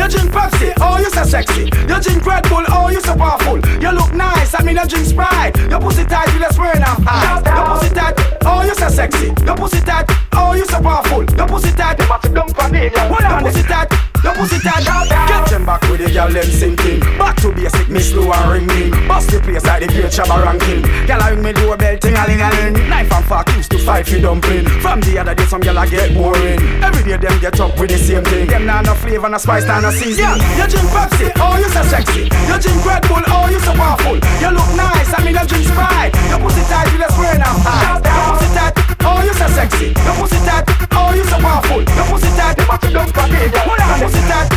You drink Pepsi, oh you so sexy. You drink Red Bull, oh you so powerful. You look nice, I mean you drink Sprite. Your pussy tight, you let's wear now. Your pussy tight, oh you so sexy. Your pussy tight, oh you so powerful. Your pussy tight, you must come from me. Your pussy tight. Your pussy tight Get them back with the girl them sinking Back to basic, me slow and ring me Bust the place like the Shabba ranking Girl I ring me doorbell, ting a ling a ling Knife and fork used to fight for dumpling From the other day some girl I get boring Every get up with the same thing. Them nah no flavor, no spice, nah no season. Yeah, you drink Pepsi, oh you so sexy. You drink Red Bull, oh you so powerful. You look nice, I mean you drink Sprite. Your pussy tight, you let's burn up high. Your pussy tight, oh you so sexy. Your pussy tight, oh you so powerful. Your pussy tight, the bottom don't fuck it. Your pussy tight,